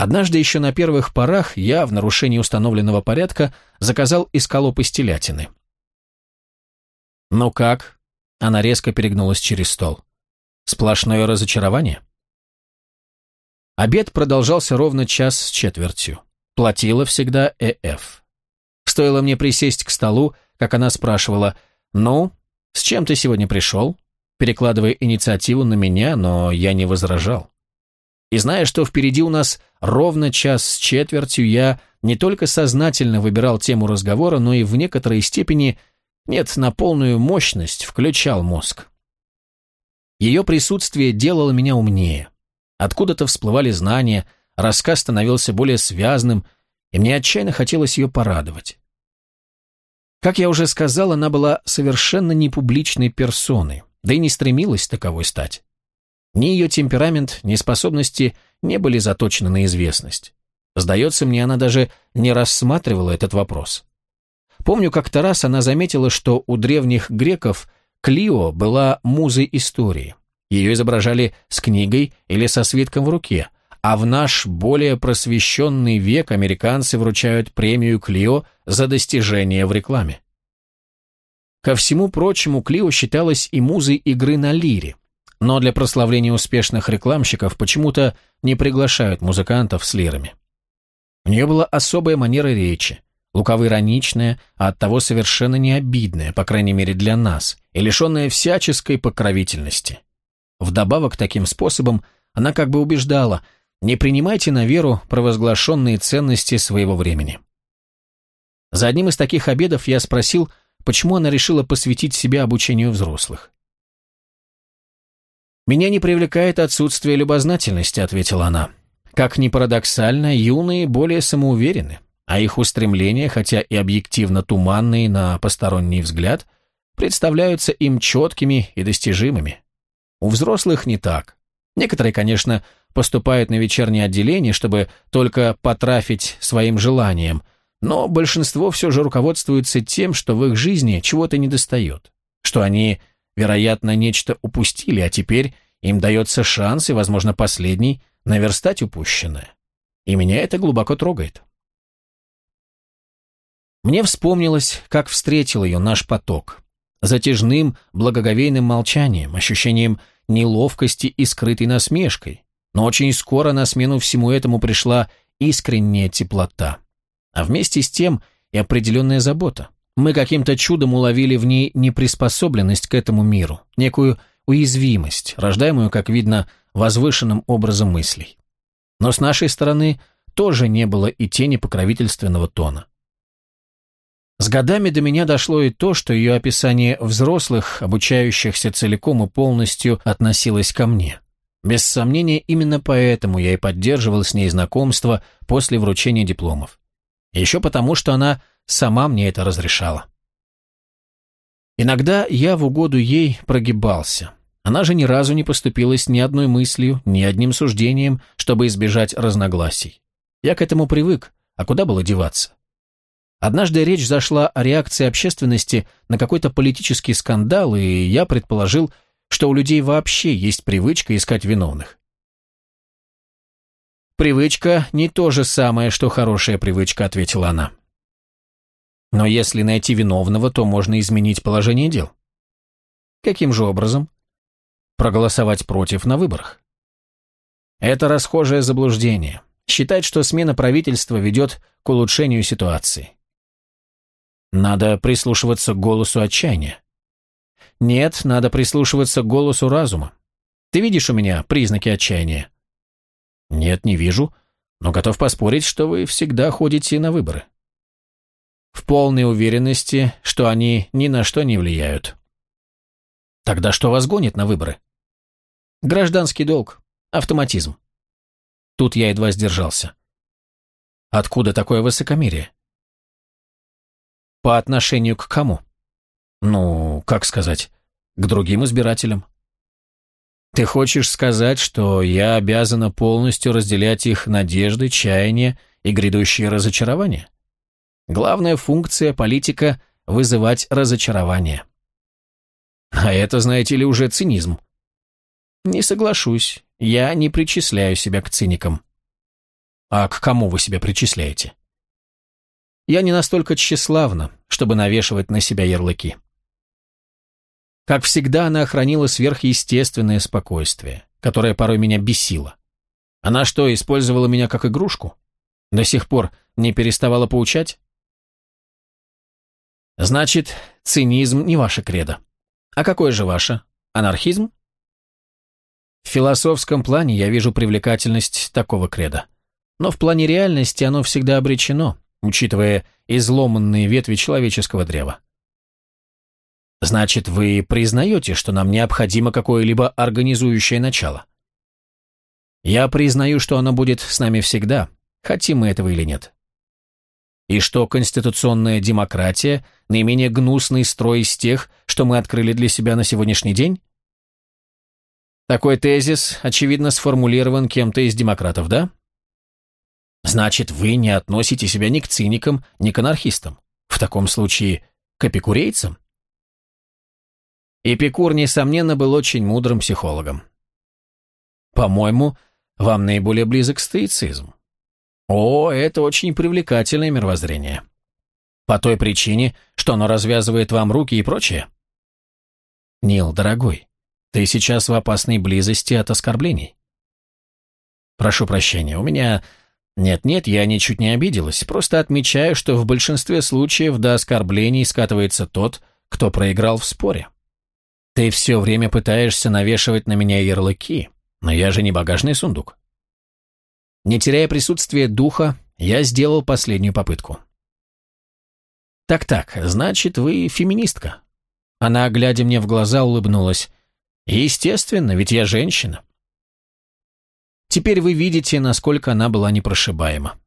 Однажды еще на первых порах я, в нарушении установленного порядка, заказал эскалоп из телятины. «Ну как?» Она резко перегнулась через стол. «Сплошное разочарование?» Обед продолжался ровно час с четвертью. Платила всегда ЭФ. Стоило мне присесть к столу, как она спрашивала, «Ну, с чем ты сегодня пришел?» перекладывая инициативу на меня, но я не возражал. И зная, что впереди у нас ровно час с четвертью, я не только сознательно выбирал тему разговора, но и в некоторой степени, нет, на полную мощность включал мозг. Ее присутствие делало меня умнее. Откуда-то всплывали знания, рассказ становился более связным, и мне отчаянно хотелось ее порадовать. Как я уже сказал, она была совершенно непубличной персоной, да и не стремилась таковой стать. Ни ее темперамент, ни способности не были заточены на известность. Сдается мне, она даже не рассматривала этот вопрос. Помню, как-то раз она заметила, что у древних греков Клио была музой истории. Ее изображали с книгой или со свитком в руке, а в наш более просвещенный век американцы вручают премию Клио за достижения в рекламе. Ко всему прочему, Клио считалась и музой игры на лире, но для прославления успешных рекламщиков почему-то не приглашают музыкантов с лирами. У нее была особая манера речи, лукаво-ироничная, а оттого совершенно не обидная, по крайней мере для нас, и лишенная всяческой покровительности. Вдобавок, таким способом она как бы убеждала – не принимайте на веру провозглашенные ценности своего времени. За одним из таких обедов я спросил, почему она решила посвятить себя обучению взрослых. «Меня не привлекает отсутствие любознательности», — ответила она. «Как ни парадоксально, юные более самоуверены, а их устремления, хотя и объективно туманные на посторонний взгляд, представляются им четкими и достижимыми. У взрослых не так. Некоторые, конечно, поступают на вечернее отделение, чтобы только потрафить своим желанием, но большинство все же руководствуется тем, что в их жизни чего-то недостает, что они, вероятно, нечто упустили, а теперь им дается шанс, и, возможно, последний, наверстать упущенное. И меня это глубоко трогает. Мне вспомнилось, как встретил ее наш поток. Затяжным, благоговейным молчанием, ощущением неловкости и скрытой насмешкой. Но очень скоро на смену всему этому пришла искренняя теплота. А вместе с тем и определенная забота. Мы каким-то чудом уловили в ней неприспособленность к этому миру, некую уязвимость, рождаемую, как видно, возвышенным образом мыслей. Но с нашей стороны тоже не было и тени покровительственного тона. С годами до меня дошло и то, что ее описание взрослых, обучающихся целиком и полностью, относилось ко мне. Без сомнения, именно поэтому я и поддерживал с ней знакомство после вручения дипломов. Еще потому, что она сама мне это разрешала. Иногда я в угоду ей прогибался. Она же ни разу не поступилась ни одной мыслью, ни одним суждением, чтобы избежать разногласий. Я к этому привык, а куда было деваться? Однажды речь зашла о реакции общественности на какой-то политический скандал, и я предположил, что у людей вообще есть привычка искать виновных. «Привычка не то же самое, что хорошая привычка», — ответила она. «Но если найти виновного, то можно изменить положение дел». «Каким же образом?» «Проголосовать против на выборах». Это расхожее заблуждение. Считать, что смена правительства ведет к улучшению ситуации. Надо прислушиваться к голосу отчаяния. Нет, надо прислушиваться к голосу разума. Ты видишь у меня признаки отчаяния? Нет, не вижу, но готов поспорить, что вы всегда ходите на выборы. В полной уверенности, что они ни на что не влияют. Тогда что вас гонит на выборы? Гражданский долг, автоматизм. Тут я едва сдержался. Откуда такое высокомерие? По отношению к кому? Ну, как сказать, к другим избирателям. Ты хочешь сказать, что я обязана полностью разделять их надежды, чаяния и грядущие разочарования? Главная функция политика – вызывать разочарование. А это, знаете ли, уже цинизм. Не соглашусь, я не причисляю себя к циникам. А к кому вы себя причисляете? Я не настолько тщеславна, чтобы навешивать на себя ярлыки. Как всегда, она охранила сверхъестественное спокойствие, которое порой меня бесило. Она что, использовала меня как игрушку? До сих пор не переставала поучать? Значит, цинизм не ваше кредо. А какое же ваше? Анархизм? В философском плане я вижу привлекательность такого креда. Но в плане реальности оно всегда обречено, учитывая изломанные ветви человеческого древа. Значит, вы признаете, что нам необходимо какое-либо организующее начало? Я признаю, что оно будет с нами всегда, хотим мы этого или нет и что конституционная демократия – наименее гнусный строй из тех, что мы открыли для себя на сегодняшний день? Такой тезис, очевидно, сформулирован кем-то из демократов, да? Значит, вы не относите себя ни к циникам, ни к анархистам. В таком случае, к эпикурейцам? Эпикур, несомненно, был очень мудрым психологом. По-моему, вам наиболее близок стоицизм. О, это очень привлекательное мировоззрение. По той причине, что оно развязывает вам руки и прочее. Нил, дорогой, ты сейчас в опасной близости от оскорблений. Прошу прощения, у меня... Нет-нет, я ничуть не обиделась, просто отмечаю, что в большинстве случаев до оскорблений скатывается тот, кто проиграл в споре. Ты все время пытаешься навешивать на меня ярлыки, но я же не багажный сундук. Не теряя присутствия духа, я сделал последнюю попытку. «Так-так, значит, вы феминистка?» Она, глядя мне в глаза, улыбнулась. «Естественно, ведь я женщина». Теперь вы видите, насколько она была непрошибаема.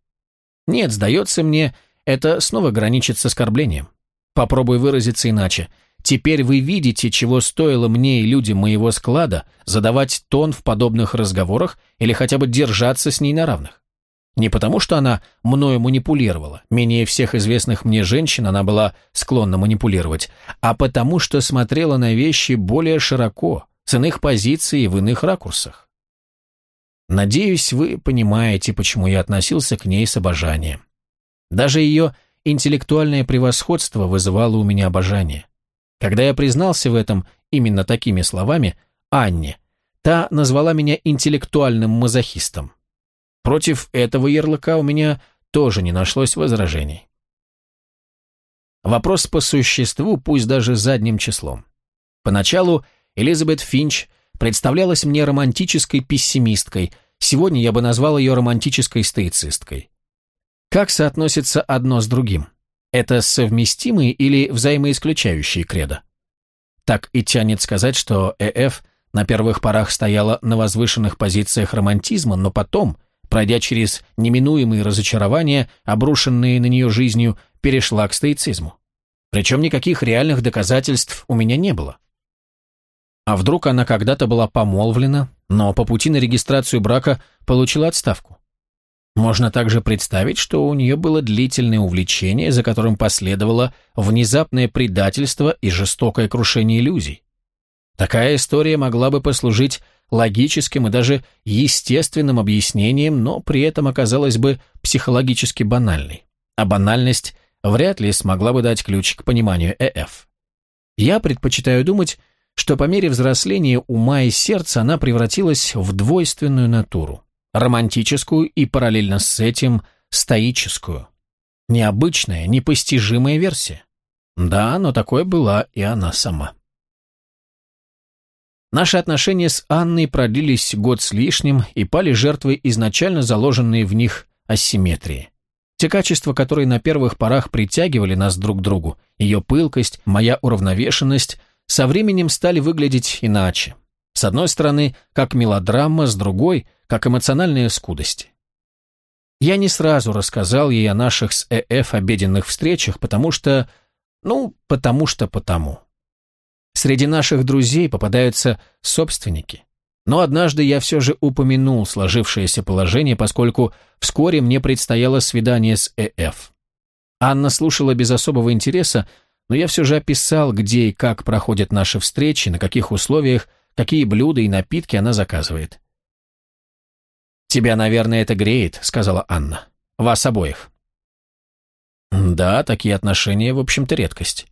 Нет, сдается мне, это снова граничит с оскорблением. Попробуй выразиться иначе. Теперь вы видите, чего стоило мне и людям моего склада задавать тон в подобных разговорах или хотя бы держаться с ней на равных. Не потому, что она мною манипулировала, менее всех известных мне женщин она была склонна манипулировать, а потому, что смотрела на вещи более широко, с иных позиций и в иных ракурсах. Надеюсь, вы понимаете, почему я относился к ней с обожанием. Даже ее интеллектуальное превосходство вызывало у меня обожание. Когда я признался в этом именно такими словами, Анне, та назвала меня интеллектуальным мазохистом. Против этого ярлыка у меня тоже не нашлось возражений. Вопрос по существу, пусть даже задним числом. Поначалу Элизабет Финч представлялась мне романтической пессимисткой, сегодня я бы назвал ее романтической стоицисткой. Как соотносится одно с другим? Это совместимые или взаимоисключающие кредо? Так и тянет сказать, что ЭФ на первых порах стояла на возвышенных позициях романтизма, но потом, пройдя через неминуемые разочарования, обрушенные на нее жизнью, перешла к стоицизму. Причем никаких реальных доказательств у меня не было. А вдруг она когда-то была помолвлена, но по пути на регистрацию брака получила отставку? Можно также представить, что у нее было длительное увлечение, за которым последовало внезапное предательство и жестокое крушение иллюзий. Такая история могла бы послужить логическим и даже естественным объяснением, но при этом оказалась бы психологически банальной. А банальность вряд ли смогла бы дать ключ к пониманию ЭФ. Я предпочитаю думать, что по мере взросления ума и сердца она превратилась в двойственную натуру романтическую и параллельно с этим стоическую. Необычная, непостижимая версия. Да, но такой была и она сама. Наши отношения с Анной продлились год с лишним и пали жертвой изначально заложенные в них асимметрии. Те качества, которые на первых порах притягивали нас друг к другу, ее пылкость, моя уравновешенность, со временем стали выглядеть иначе. С одной стороны, как мелодрама, с другой, как эмоциональные скудости. Я не сразу рассказал ей о наших с ЭФ обеденных встречах, потому что... Ну, потому что потому. Среди наших друзей попадаются собственники. Но однажды я все же упомянул сложившееся положение, поскольку вскоре мне предстояло свидание с ЭФ. Анна слушала без особого интереса, но я все же описал, где и как проходят наши встречи, на каких условиях, какие блюда и напитки она заказывает. «Тебя, наверное, это греет», — сказала Анна. «Вас обоих». «Да, такие отношения, в общем-то, редкость».